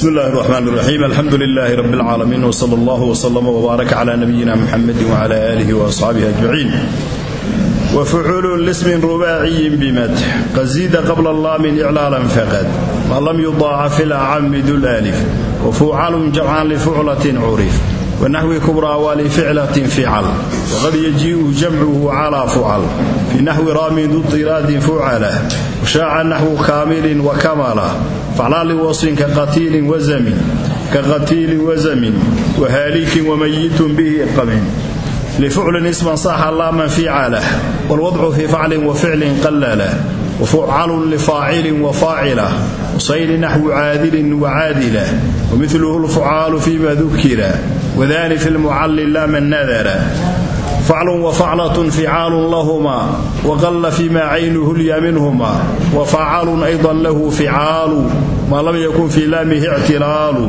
bismi illaahi raxmaan raxiim alxamdu lilaahi rabi alcaalamiin wsala allah wslama wbaaraka cla nabiyina muxamedi wcla aalihi waasxaabihi ajmaciin wfuculu lismin rubaaciyin bimad qasiida qabla laamin iclaalan faqad. Walam yudaaca fi lacami dulalif wafuucalun jamcan lifuclatin curif wanaxwi kubraa waa lificlatin fical waqad yajii'u jamcuhu calaa fucal fi naxwi raamin dutiraadin fucalah washaaca naxwu kaamilin wakamalah faclaa liwasfin kaqatiilin wazamin kaqatiilin wazamin wahaalikin wamayitun bihi qabin lfuclin isman saxa laaman ficalah wlwadcu fii faclin waficlin qallalah wafucalun lifaacilin wafaacilah wasayli naxwu caadilin wacaadilah wamiluhu lfucaalu fima dukira wadani fi lmucalli laaman nadara faclun wafaclatun ficaalun lahuma waqalla fima caynuhu lya minhuma wafacalun aydan lahu ficaalu maa lam yakun fii laamihi ictilaalu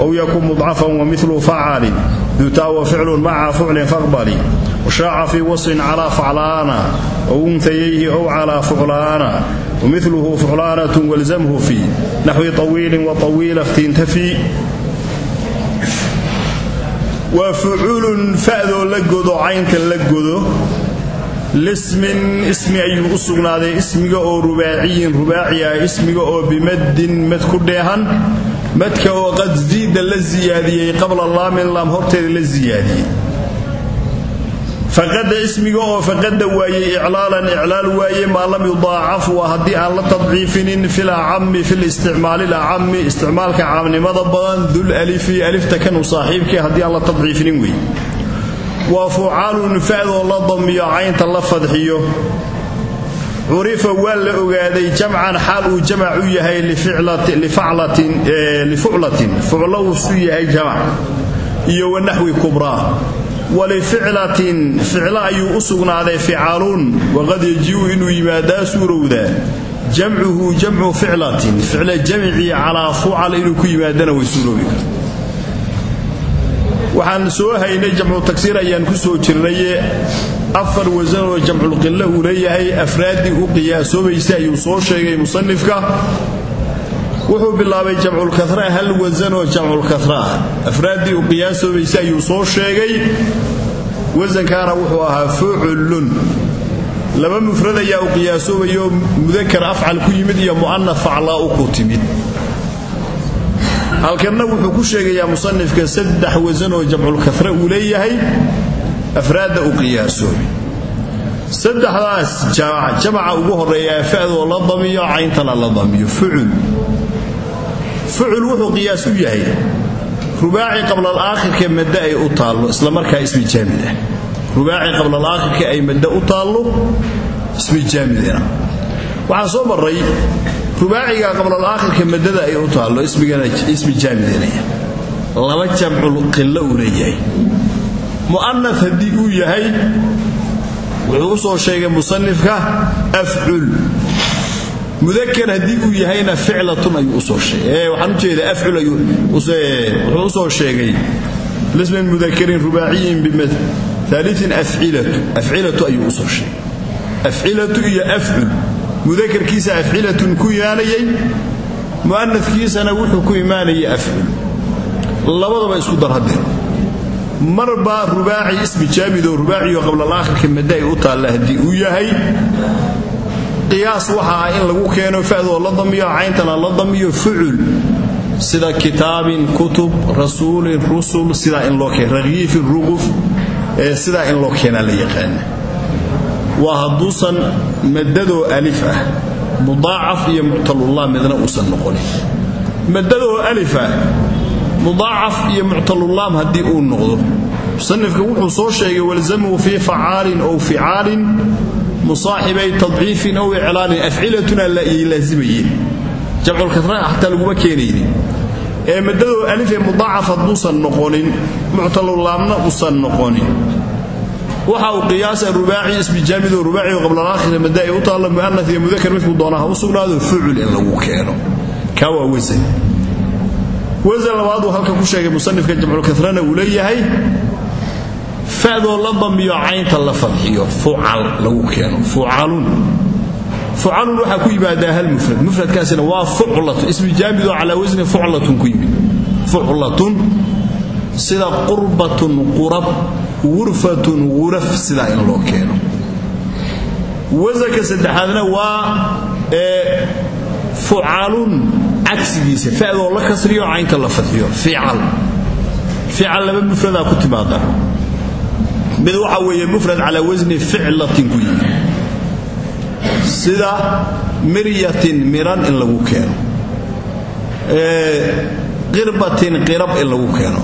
ow yakun mudcafan wamilu facalin dutaa waficlun maca fuclin faqbali washaaca fii wasfin calaa faclaana ow untayayhi ow calaa fuclaana wamiluhu fuclaanatun walzamhu fii naxwi tawiilin watawiila ftiintafi waa fuculun fa'doo la godo caynta la godo. Lismin ismi ayuu u sugnaaday. Ismiga oo rubaaciyin rubaaci ah ismiga oo bimaddin mad ku dheehan. Madka oo qad ziida la siyaadiyey qabla laamin laam horteeda la siyaadiyey faqada ismiga oo faqada waaye iclaalan iclaal waaye maa lam yudaacaf waa haddii aan la tadciifinin fil acami fil isticmaali lacami isticmaalka caamnimada badan dul alifi alifta kanu saaxiibkii haddii aan la tadciifinin wey waa fucaalun fa'doo la damiyo caynta la fadxiyo. Curifa waa la ogaaday jamcan xaal uu jamac u yahay lifuclatin fuclo uusu yahay jamac iyo wanaxwi kubraa walificlatin ficlo ayuu u sugnaaday ficaalun waqad yajiu inuu yimaadaa suurowdaa jamcuhu jamcu ficlatin ficlo jamcii calaa fucal inuu ku yimaadana way suuroobi karta waxaan soo haynay jamcu tagsiir ayaan ku soo jirnaye afar wasan oo jamculqilla uu leeyahay afraaddii u qiyaasoobaysa ayuu soo sheegay musanifka wuxuu bilaabay jamculkara hal wasan oo jamculkara ah. Afraaddii u qiyaasoobaysa ayuu soo sheegay. Wasankaana wuxuu ahaa fuculun. Laba mufrad ayaa u qiyaasoobayo mudakar afcal ku yimid iyo mu'anaf faclaa u ku timid. Halkanna wuxuu ku sheegayaa musanifka saddex wasan oo jamculkara uu leeyahay. Afraadda u qiyaasoobi saddexdaas jamaca ugu horeeyaa fa'doo la damiyo cayntana la damiyo fucul fucul wuxuu qiyaas u yahay. Rubaaci qablalaakhirka madda ay u taallo isla markaa ismi jaamid ah. Rubaaci qablalaakhirka ay madda u taallo ismi jaamidina waxaan soo marray rubaaciga qablalaakhirka maddada ay u taallo ismi jaamidinaya laba jamcul qillo uu leeyahay mu'anaf haddii uu yahay wuxuu u soo sheegay musanifka afcul mudakar haddii uu yahayna ficlatun ayuu u soo sheegay. Waxaan u jeedaa afcul ayuu wuxuu u soo sheegay. Lismin mudakarin rubaaciyin bimaaliin afcilatu afcilatu ayuu u soo sheegay. Afcilatu iyo afcul mudakarkiisa afcilatun ku imaanayay mu'anafkiisana wuxuu ku imaanayay afcul. Labadaba isku dar haddee marba rubaaci ismi jaamidoo rubaaciyo qablalaakhirka madda ay u taalla haddii uu yahay qiyaas waxa in lagu keeno fa'doo la damiyo cayntana la damiyo fucul. Sida kitaabin kutub rasuulin rusul sidaa in loo keen rakiifin ruquf sidaa in loo keenaa la yaqaana waa hadduusan maddadoo alif ah mudaacaf iyo muctalullah midna uusan noqonin. Maddadoo alif ah mudaacaf iyo muctalulaam haddii uu noqdo. Musanifka wuxuu soo sheegay walzamuu fii facaalin ow ficaalin musaaxibay tadciifin ow iclaalin afcilatuna ay laazimayeen jamculkasra xataa laguma keenaynin. Ee maddadoo alifee mudaacaf hadduusan noqonin muctalulaamna uusan noqonin. Waxa uu qiyaasa rubaaci ismi jaamidoo rubaacioo qablalaakhira madda ay u taallo mu'anaf iyo mudakar midkuu doona ha u sugnaado fucul in lagu keeno. Kaa waa wasan wasan labaaduu halka ku sheegay musanifka jamculkarana uu leeyahay fa'doo la damiyo caynta la fadxiyo fucal lagu keeno. Fucalun fucalun waxaa ku yimaadaa hal mufrad. Mufradkaasina waa fuclatun. Ismi jaamid oo calaa wasni fuclatun ku yimid. Fuclatun. Sida qurbatun qurab gurfatun guraf sidaa in loo keeno. Wasanka saddexaadna waa fucalun cagsigiisa. Fadoo la kasriyo caynta la fadxiyo. Fical fical laba mufradaa ku timaada mid waxa weeye mufrad calaa wasni ficlatin ku sida miryatin miran in lagu keeno. Qirbatin qirab in lagu keeno.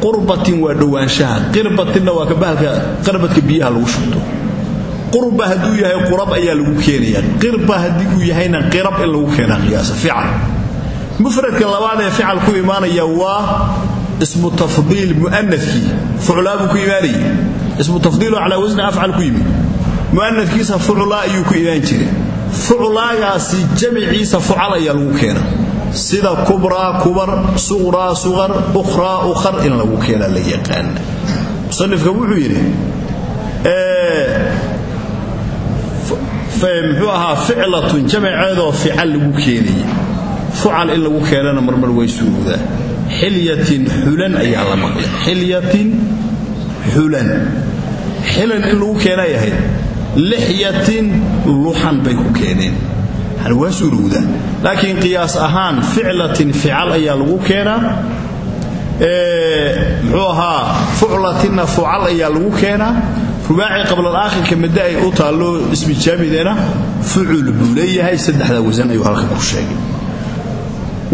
Qurbatin waa dhowaanshaha. Qirbatinna waa ka bahalka qarbadka biyaha lagu shubto. Qurba hadduu yahay qurab ayaa lagu keenaya. Qirba haddii uu yahayna qirab in lagu keenaa qiyaasa fical mufradka labaad ee fical ku imaanaya waa ismu tafdiil mu'anafkii fuclaa buu ismu tafdiiloo calaa wasni afcal ku yimid. Mu'anafkiisa fuclaa ayuu ku imaan jiray. Fuclaagaasi jamiciisa fucal ayaa lagu keena sida kubraa kubar suqraa suqar ukhraa ukhar in lagu keena la yaqaana. Musanifka wuxuu yidhi muxuu ahaa ficlatun jamaceedoo fical lagu keenaya fucal in lagu keenana marmar way suurowdaa xilyatin xulan ayaa la maqlay. Xilyatin xulan xilan in lagu keenay ahayd lixyatin bay ku keeneen. Waa suurowdaa laakiin qiyaas ahaan ficlatin fical ayaa lagu keenaa. Muxuu ahaa fuclatinna fucal ayaa lagu keenaa. Rubaaci qablaalaakhirka madda ay u taallo ismi jaamidena fucul buu leeyahay. Saddexdaa wasan ayuu halka ku sheegay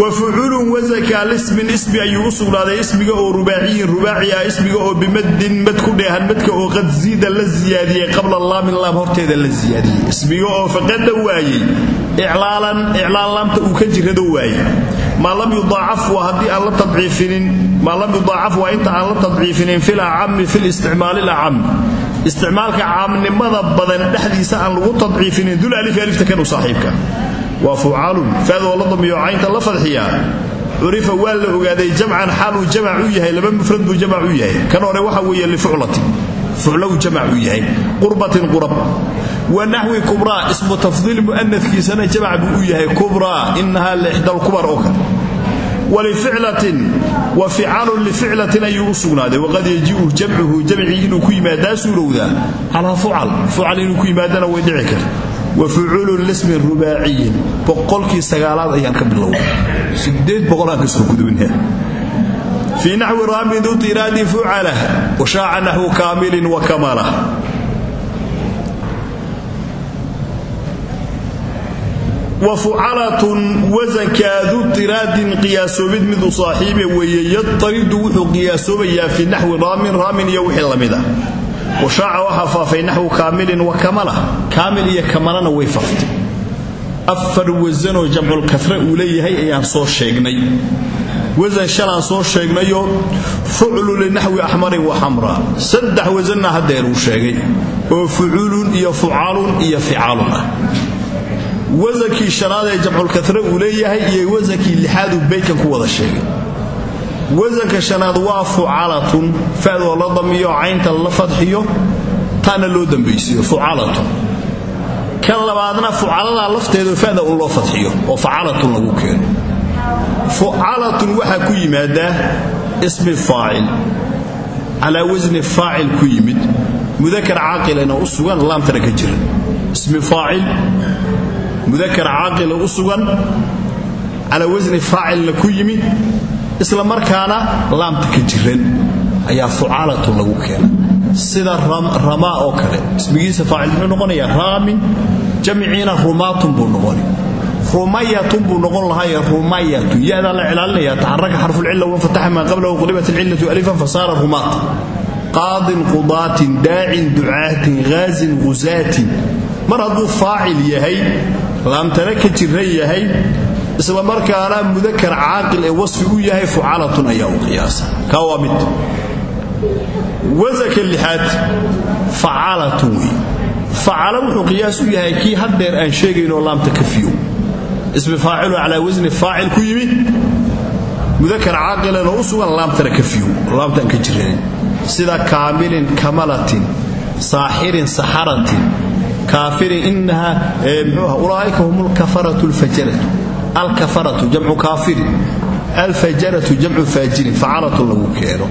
wa fuculun wasanka lismin ismi ayuu u sugnaaday ismiga oo rubaaciyin rubaaci ah ismiga oo bimaddin mad ku dheehan madka oo qad ziida la siyaadiyey qabla laamin laam horteeda la siyaadiyey ismiga oo faqada waayey iclaalan iclaal laamta uu ka jirrado waayey. Maa lam yudaacaf waa haddii aan la tadciifinin maa lam yudaacaf waa inta aan la tadciifinin fil acami fil isticmaali lacami isticmaalka caamnimada badan dhexdiisa aan lagu tadciifinin waa fucaalun faadoo la damiyo caynta la fadxiyaa curifa waa la ogaaday jamcan xaaluu jamac u yahay laba mufrad buu jamac u yahay. Kan hore waxa weeye lifuclatin fuclow jamac u yahay qurbatin qurab. Wa naxwi kubraa ismu tafdiil mu'anafkiisana jamac buu u yahay kubraa inahaa lixdalkubar oo kale. Wlificlatin wa ficalun lificlatin ayuu u sugnaaday. Waqad yajiu jamcuhu jamcii inuu ku yimaadaa suurowdaa. Calaa wa fuculun lismin rubaaciyin. Boqolkii sagaalaad ayaan ka bilowday. Sideed boqolaan ka soo gudubinha fii naxwi raamin du tiraadi fucalah wa shaaca naxwu kaamilin wa kamalah wa fucalatun wasankaadu tiraadin qiyaasoobid mid u saaxiibe weeye yadtaridu wuxuu qiyaasoobayaa fii naxwi raamin raamin iyo wixii la mid ah washaaca waxaa faafay naxwu kaamilin wa kamala kaamil iyo kamalana way faftay afar wasanoo jamculkafre uu leeyahay ayaan soo sheegnay wasan shalaan soo sheegnayo fuclu linaxwi axmarin wa xamra saddex wasanna haddeer uu sheegay oo fuculun iyo fucalun iyo ficaalun ah wasankii shanaad ee jamculkare uu leeyahay iyo wasankii beytkan ku wada sheegay wasanka shanaad waa fucalatun fadoo la damiyo caynta la fadxiyo taana loo dambaysiyo fucalatun. Kan labaadna fucaladaa lafteedo fada un loo fadxiyo oo facalatun lagu keeno. Fucalatun waxaa ku yimaadaa ismi faacil. Calaa wasni faacil ku yimid. Mudakar caaqilana u sugan laamtana ka jira. Ismi faacil. Mudakar caaqila u sugan. Calaa wasni faacilna ku yimid isla markaana laamta ka jiran ayaa fucaalatun lagu keena. Sida ramaa oo kale. Ismigiisa faacil muxuu noqonayaa raamin jamciina rumaatun buu rumayatun buu noqon lahaay rumayatun yadaa la cilaalinaya taxaraka xarfulcilla wanfataxa maa qablahu qulibat alcillatu alifan fasaara rumaat. Qaadin qudaatin daacin ducaatin haazin husaatin mar hadduu faacil yahay laamtana ka jiran yahay isla markaana mudakar caaqil ee wasfi u yahay fucalatun ayaa u qiyaasa. Kaa waa mid. Wasanka lixaad facalatun wey facala wuxuu qiyaas u yahay kii haddeer aan sheegaynoo laamta ka fiyo ismi faacilu calaa wasni faacil ku yimid. Mudakar caaqilana u sugan laamtana ka fiyo laamtaan ka jiranin sida kaamilin kamalatin saaxirin saxaratin kaafirin inaha mxuuha ulaa'ika hum alkafaratu alfajaratu alkafaratu jamcu kaafirin alfajaratu jamcu faajirin facalatun lagu keeno.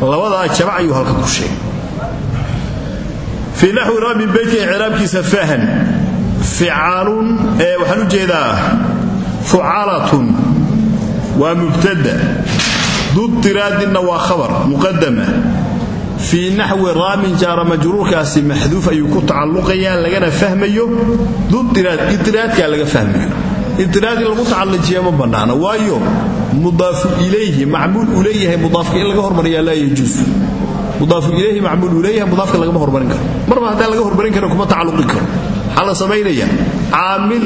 Labadaa jamac ayuu halka ku sheegay. Fii naxwi ramin beytka icraabkiisa fahan ficaalun waxaan u jeedaa fucalatun waa mubtada. Dudiraadinna waa khabar muqadama fii naxwi raamin jaara majruurkaasi maxduuf ayuu ku tacalluqayaa lagana fahmayo. Dudiraad idiraadkaa laga fahmayo idiraad in lagu tacallujiya ma bannaana waayo mudaafu ilayhi macmuul uu leeyahay mudaafka in laga hormariyaa laa yajuus mudaafu ilayhi macmuul uu leeyahay mudaafka hormarin karo. Marba haddaan laga hormarin karin kuma tacalluqi karo. Maxaa la samaynaya. Caamil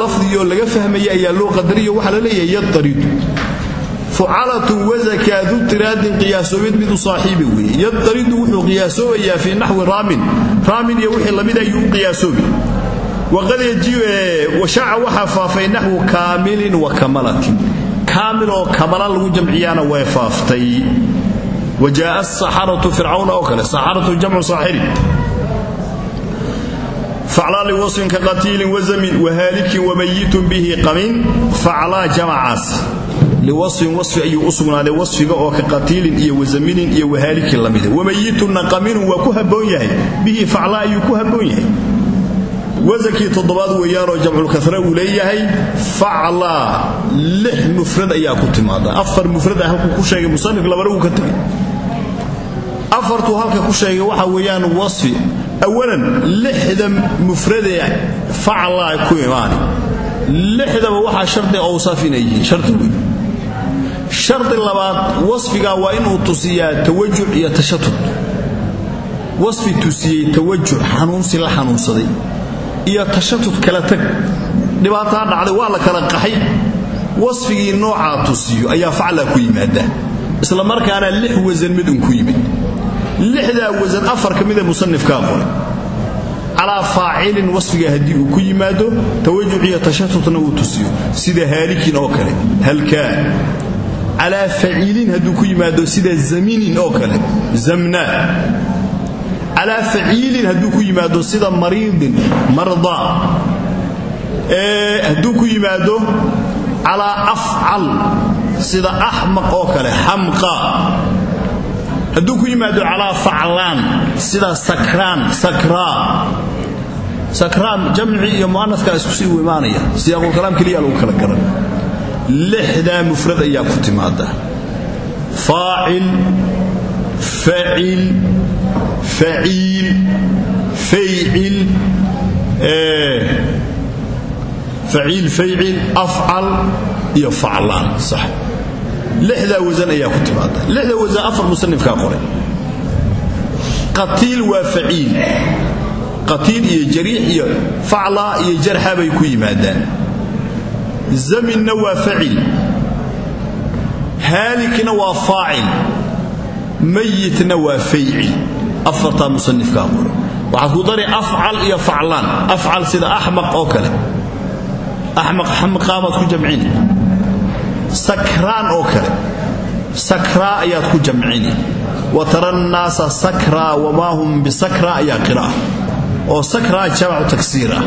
lafdigoo laga fahmaya ayaa loo qadariyo. Waxaa la leeyahay yadaridu fucalatun wasaka dutiraadin qiyaasoobid midu saaxiibi weeye. Yadaridu wuxuu qiyaasoobayaa fii naxwi raamin. Raamin iyo wixii ayuu u qiyaasoobi waqad washaaca waxaa faafay naxwu kaamilin wa kamalatin. Kaamil oo kamala lagu jamciyaana way faaftay. Wa jaaa asaxaratu fircawna oo kale saxaratu jamcu saaxirin faclaa liwasfin ka qatiilin wazamin wahaalikin wamayitun bihi qamin faclaa jamacaas. Liwasfin wasfi ayuu u sugnaaday wasfiga oo ka qatiilin iyo wazaminin iyo wahaalikin lamida wamayitunna qaminun waa ku habboon yahay. Bihi faclaa ayuu ku habboon yahay wasankii toddobaad weeyaanoo jamculkara uu leeyahay faclaa lix mufrad ayaa ku timaada afar mufrada halkuu ku sheegay musanif labana wuu ka tegay afartuu halka ku sheegay waxa weeyaan wasfi. Awalan lixda mufradee faclaa ku imaani. Lixdaba waxaa shardi awsaaf inay yihiin shardi wey labaad wasfigaa waa inuu tusiyaa tawajuc iyo tashatud wasfi tusiyey tawajuc xanuunsi la xanuunsaday iyo tashatud kala tag. Dhibaataa dhacday waa la kala qaxay. Wasfigii noocaa tusiyo ayaa faclaa ku yimaada isla markaana lix wasan mid un ku yimid. Lixdaa wasan afar ka mida musanifkaa qoray calaa faacilin wasfiga haddii uu ku yimaado tawajuc iyo tashatudna uu tusiyo. Sida haalikin oo kale halkaa calaa faciilin hadduu ku yimaado sida zaminin oo kale zamnaa calaa faciilin hadduu ku yimaado sida mariidin mardaa hadduu ku yimaado calaa afcal sida axmaq oo kale xamqa hadduu ku yimaado calaa faclaan sida sakraan sakraa. Sakraan jamcii iyo mu'anafkaa isku sii u imaanaya siyaaqulkalaam keliya lagu kala garan. Lixdaa faciil faycil faciil faycil afcal iyo faclaan sax lixdaa wasan ayaa ku timaada lixda wasan afar musanifkaa qoray qatiil waa faciil qatiil iyo jariix iyo faclaa iyo jarxa bay ku yimaadaan waa facil haalikna waa faacil afartaa musanifkaa qoray waxaad ku dari afcal iyo faclaan. Afcal sida axmaq oo kale. Axmaq xamqaamaad ku jamcini. Sakraan oo kale. Sakraa ayaad ku jamcini. Wa tara nnaasa sakraa wamaa hum bisakraa ayaa qira'a oo sakraa jamacu tagsiir ah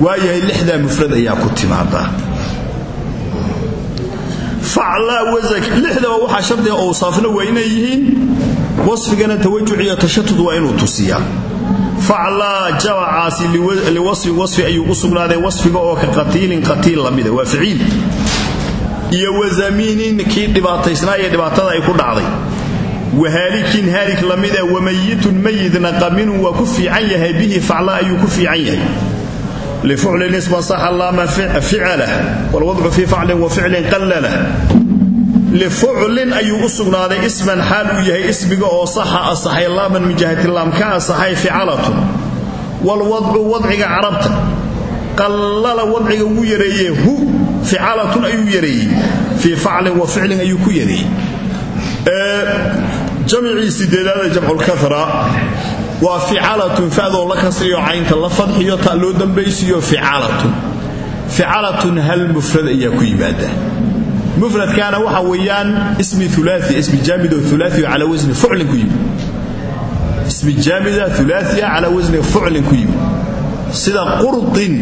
waayahay lixdaa mufrad ayaa ku timaada faclaa wasak lixdaba waxaa shardiga owsaafna inay yihiin wasfigana tawajuc iyo tashatud waa inuu tusiyaa. Faclaa jamacaasi liwasfin wasfi ayuu u sugnaaday wasfiga oo ka qatiilin qatiil lamida waa ficiil iyo wazamiinin kii dhibaataysnaa iyo dhibaatada ay ku dhacday. Wahaalikin haalik lamida wamayitun mayidna qaminun waa ku fiican yahay bihi faclaa ayuu ku fiican yahay. Lifuclin isman saxa laama ficalah walwadcu fii faclin wa ficlin qallalah lifuclin ayuu u sugnaaday isman xaal uu yahay ismiga oo saxa asaxay laaman min jihatilaam ka asaxay ficalatun walwadcu wadciga carabta. Qallala wadciga wuu yareeyee hu ficalatun ayuu yareeyey. Fii faclin wa ficlin ayuu ku yareeyey. Jamcii sideedaada jamculkara waa ficalatun fadoo la kasriyo caynta la fadxiyo ta loo dambaysiyo ficalatun ayaa ku yimaada mufradkaana waxa weeyaan ismi ulaai ismi jaamid oo ulaai cala wasni fuclin ku yimid. Ismi jaamida ulaaiya calaa wasni fuclin ku yimid. Sida qurdin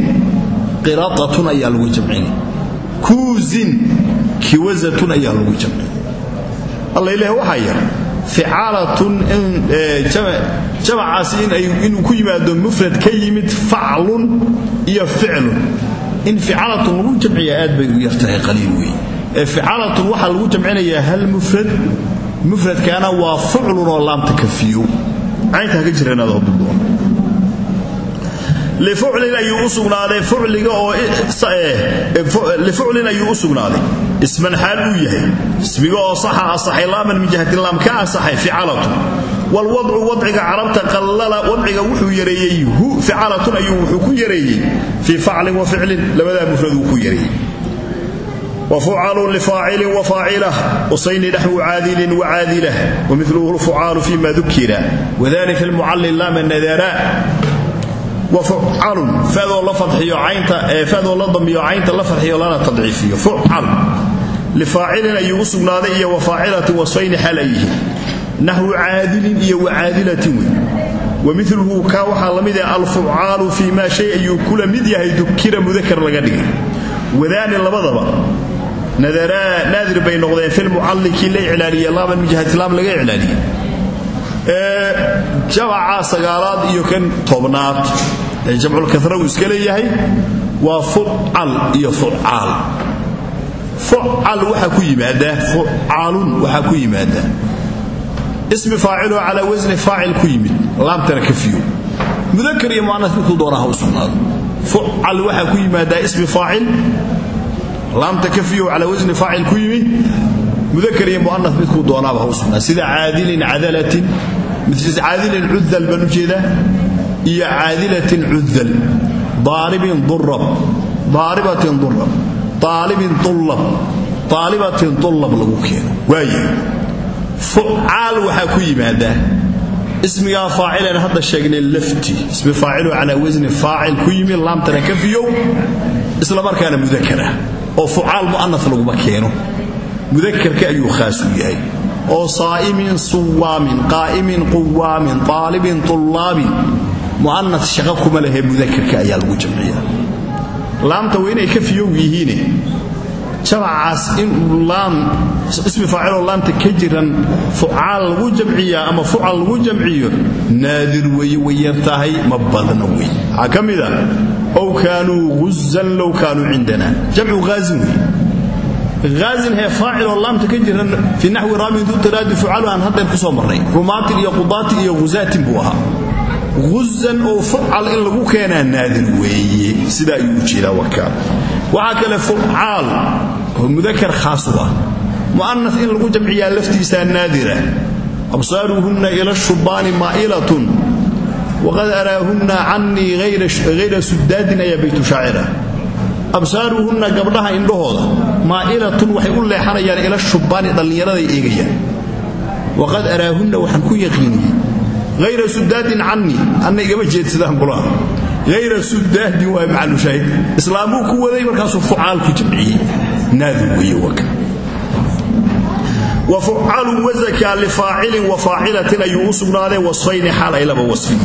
qiraatun ayaa lagu jamcinay kuuzin kiwazatun ayaa lagu jamcinay alla ilaah waxaa yar ficaalatun jamacaasi inuu ku yimaado mufrad ka yimid faclun iyo ficlun. In ficaalatun lagu jamciya aad bay u yartahay qaliil wey ee ficaalatun waxaa lagu jamcinayaa hal mufrad mufradkaana waa fuclun oo laamta kafiyo cayntaa ka jiranaadoo duldoon lifuclin ayuu u sugnaaday fucliga oo lifuclin ayuu u sugnaaday. Isman xaal yahay. Ismiga oo saxa asaxay laaman min jihati laam ka asaxay ficalatu walwadcu wadciga carabta qallala wadciga wuxuu yareeyey hu ficalatun ayuu wuxuu ku yareeyey. Fii faclin wa ficlin labadaa mufraduu ku yareeyey wfucalun lifaacilin wafaacilah usayni naxwu caadilin wacaadilah wamiluhu lfucaalu fima dukira wadalika lmucallil lama nadara wafucalun fadoo la fadxiyo caynta ee fadoo la damiyo caynta la fadxiyo lana tadciifiyo fucal lifaacilin ayuu u sugnaaday iyo wafaacilatin wasayni xal ayyihin naxwu caadilin iyo wacaadilatin wey wamiluhu kaa waxaa la mid ah naadir bay noqdeen filmucallikii la iclaaliye laaban mujahadlaam laga iclaaliye jamacaa sagaalaad iyo kan tobnaad. Ee jamculkaragu iska leeyahay waa fucal iyo fucaal fucal waxaa ku yimaada fucaalun waxaa ku yimaada. Ismi faaciloo calaa wasni faacil ku yimid laamtana ka iyo mu'anas midkuu doonaa ha u sugnaado. Ku yimaadaa ismi faacil laamta kafiyo calaa wasni faacil ku yimi mudakar iyo mu'anas midkuu doonaaba ha u sugnaa. Sida caadilin cadalatin caadilin cudal baan u jeedaa iyo caadilatin cudal daaribin durab daaribatin durab aalibin ullab aalibatin ullab lagu keeno. Waaya fucaal waxaa ku yimaadaa ismigaa faacilan hadda sheegnay lafti ismi faacilu calaa wasni faacil ku yimi laamtana oo fucaal muannas lagu keeno. Mudakarka ayuu khaas u yahay. Oo saa'imin suwaamin qaa'imin quwaamin taalibin tullabin muannas shaqa kuma lahe mudakarka ayaa lagu jamciyaa. Laamta waa inay ka fiyow yihiine. Jamacaas in laam ismi faaciloo laamta ka jiran fucaal lagu jamciyaa ama fucal lagu jamciyo naadir weeye way yar tahay ma badna wey kaanuu guzan low kaanuu cindana jamcu haazin wey haazin hee faaciloo laamta ka jiran fii naxwi raamin duu taraadi fucalu aan haddeen ku soo marnay rumaatin iyo qudaatin iyo huzaatin buu ahaa guzan oo fucal in lagu keenaa naadir weeye sida ayuu u jeedaa wakaa waxaa kale fucaal oo mudakar khaas u ah mu'anas in lagu jamciyaa laftiisaa naadira absaaruhunna ila shubaani maa'ilatun waqad araahunna canii hayra sudaadin ayaa baytu shaacir ah absaaruhunna gabdhaha indhahooda maa'ilatun waxay u leexanayaan ila shubbaani dhallinyaraday eegayaan waqad araahunna waxaan ku yaqiiniyey hayra sudaadin canii anna igama jeedsadaan bulaha hayra sudaadin waa macalushaahid islaamuu ku waday markaasuu fucaal ku jamciyey naadu weeye waka wa fucalun wazakaa lifaacilin wa faacilatin ayuu u sugnaadeen wasfayni xaal ay laba wasfin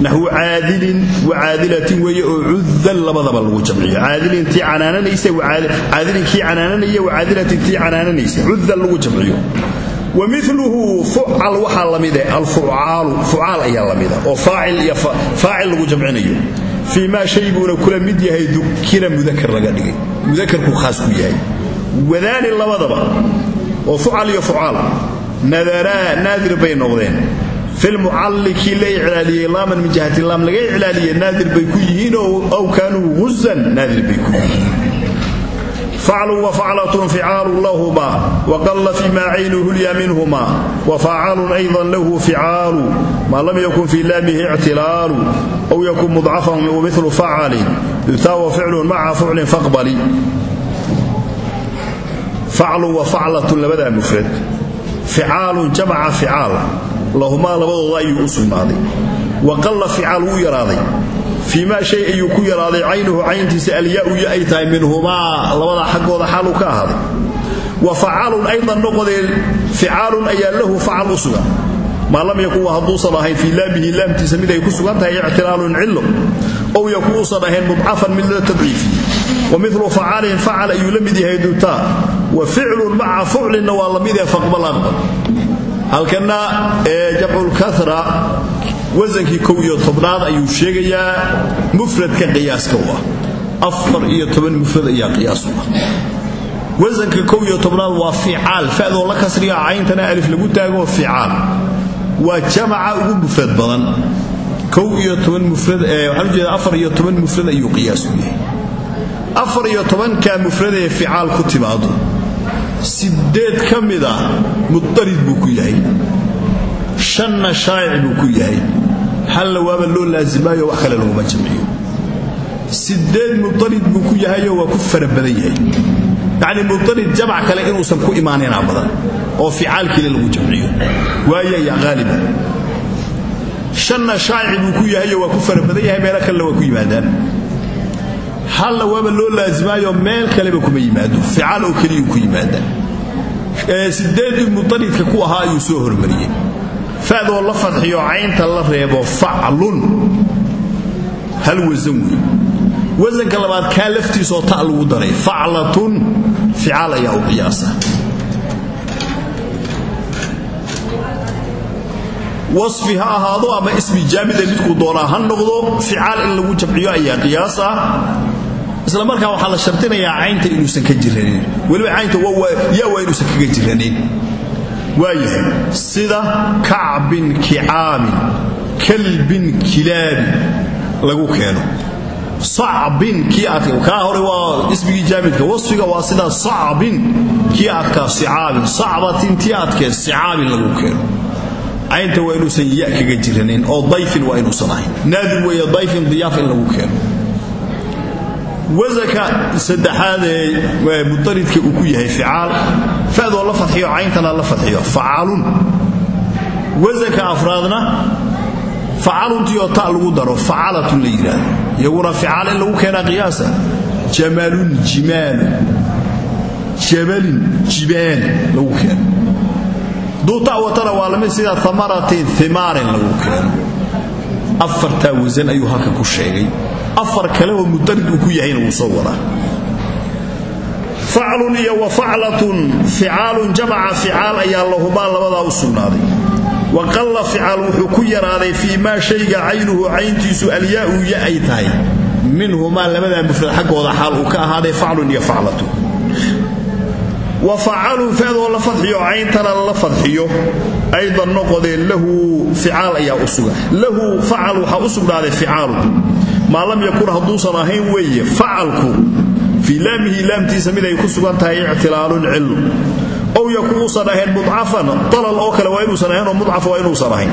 naxwu caadilin wacaadilatin weeye oo cudan labadaba lagu jamciyo. Caadilintii canaananaysacaadilinkii canaananaya wacaadilatintii canaananaysa. Cudan lagu jamciyo. Wa miluhu fucal waxaa lamide eh, alfucaalu fucaal ayaa lamida eh, oo faacil iyo faacil lagu jamcinayo. Fii maa shay buuna kula mid yahay dukira mudakar laga dhigay oo fucal iyo fucaal nadaraa naadir bay noqdeen. Filmucalli kii la iclaaliyey laaman min jihati laam laga iclaaliye naadir bay ku yihiin ow kaanuu huzan naadir bay ku yihiin. Faclu wafaclatun ficaalu lahuma waqalla fi maa caynu hulya minhuma aydan lahu ficaalu maa lam yakun fii laamihi ictilaalu aw yakun mudcafan milu facali yutaawa ficlun maca fuclin faqbali faclu wa faclatun labadaa mufrad ficaalun jamaca ficaala lahumaa labadooda ayuu u sugnaaday. Wa qalla ficaal wuu yaraaday. Fii maa shay ayuu ku yaraaday. Caynuhu cayntiisa alyaau ya ay tahay minhumaa. Labadaa xaggooda xaaluu ka ahaaday. Wa facaalun aydan noqodee ficaalun ayaa lahu facal u sugan. Maa lam yakun hadduusan ahayn fii laamihi laamtiisa mid ay ku sugan tahay ictilaalun cillo. Ow yakuusan wa milu facaalin facal ayuu la mid yahay duutaa wa ficlun maca fuclinna waa la mid ee faqbal aqbal halkanna ee jamculkara wasankii kow iyo tobnaad ayuu sheegayaa mufradka qiyaaska u ah. Afar iyo toban mufrad ayaa qiyaas u ah. Wasanka kow iyo tobnaad waa ficaal. Fadoo la kasriga cayntana alif lagu taago ficaal. Waa jamaca ugu mufrad yahay afar iyo tobanka mufrad ee ficaal ku timaado sideed ka mida mudarid buu ku yahay. Shanna shaa'ic buu ku yahay. Halla waaba loo laasimaayo wax kale laguma jamciyo sideed mudarid buu ku yahayoo waa ku fara badan yahay. Yacni mudarid jamac kale inuusan ku imaanina badan oo ficaalkiile lagu jamciyo waaya ya haaliban shanna shaa'ic buu ku yahayo waa ku fara yahay meelo kalena waa ku yimaadaan halla waaba loo laasimaayo meel kaleba kuma yimaado ficaal oo keliyuu ku yimaada. Sideedii mudaridka ku ahaa ayuu soo hormariyey. Fadoo la fadxiyo caynta la reebo faclun. Hal wasan wey wasanka labaad kaa laftiisoo ta lagu daray faclatun. Ficaal ayaa u qiyaasa. Wasfi ha ahaado ama ismi jaamida midkuu doonaa ha noqdo ficaal in lagu jamciyo ayaa qiyaas isla markaa waxaa la shardinayaa caynta inuusan ka jiranin. Weliba caynta yaa waa inuusan kaga jiranin. Waayahay sida kacbin kicaabin kalbin kilaabin lagu keeno. Sacbin kii adka kaa hore waa ismigii jaamidka wasfiga waa sida sacbin kii adkaa sicaabin sacbatin tii lagu keeno. Caynta waa inuusan ya kaga jiranin oo dayfin waa inuusan ahayn. Naadir weeye dayfin diyaaf lagu keeno wasanka saddexaad ee mudaridka uu ku yahay ficaal. Fadoo la fadxiyo cayntana la fadxiyo. Facaalun. Wasanka afraadna facaluntiioo ta lagu daro facalatun la yidhaahdo iyaguna ficaal in lagu keenaa qiyaasa. Jamalun jimaalun jabalin jibaali lagu keeno. Duuta watana waa la mid sida amaratin imaarin lagu keeno. Afartaa wasan ayuu halka ku sheegay afar kale oo mudarid uu ku yahayna wuu soo wadaa faclun iyo wa faclatun ficaalun jamaca ficaal ayaa lahumaa labadaa u sugnaaday. Wa qalla ficaal wuxuu ku yaraaday fii maa shayga caynuhu cayntiisu alyaau ya ay tahay. Minhumaa labadaa mufrad xaggooda xaal uu ka ahaaday faclun iyo faclatun. Wa facalun fadoo la fadxiyo cayntana la fadxiyo aydan noqodeen lahu ficaal ayaa u sugan lahu facal waxaa u sugnaaday maa lam yakun hadduusan ahayn weeye facalku fii laamihi laamtiisa mid ku sugan tahay ictilaalun cillu ow yakun uusan ahayn mudcafan dalal oo kale waa inuusan ahayn oo mudcaf waa inuusan ahayn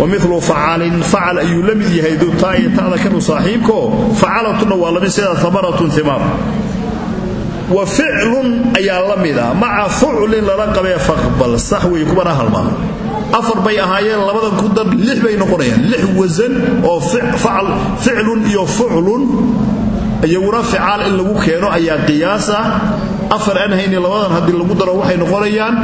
wa milu facalin facal ayuu la mid yahay dutaa kanu saaxiibkoo facalatunna waa la mid sida amaratun imaar wa ficlun ayaa la mida maca fuclin faqbal sax wey kumana halmaamo afar bay ahaayeen labadan ku dar lix bay noqonayaan. Lix wasan oo ficlun iyo fuclun. Iyaguna ficaal in lagu keeno ayaa qiyaas afar aan labadan haddii lagu daro waxay noqonayaan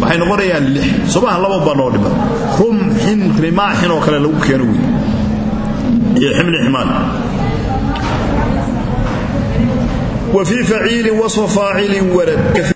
waxay noqonayaan lix. Somaha laba baa noo dhiman. Rumxin rimaaxin oo kale lagu keeno wey iyo ximli ximaan. Wa fii faciilin wasfa faacilin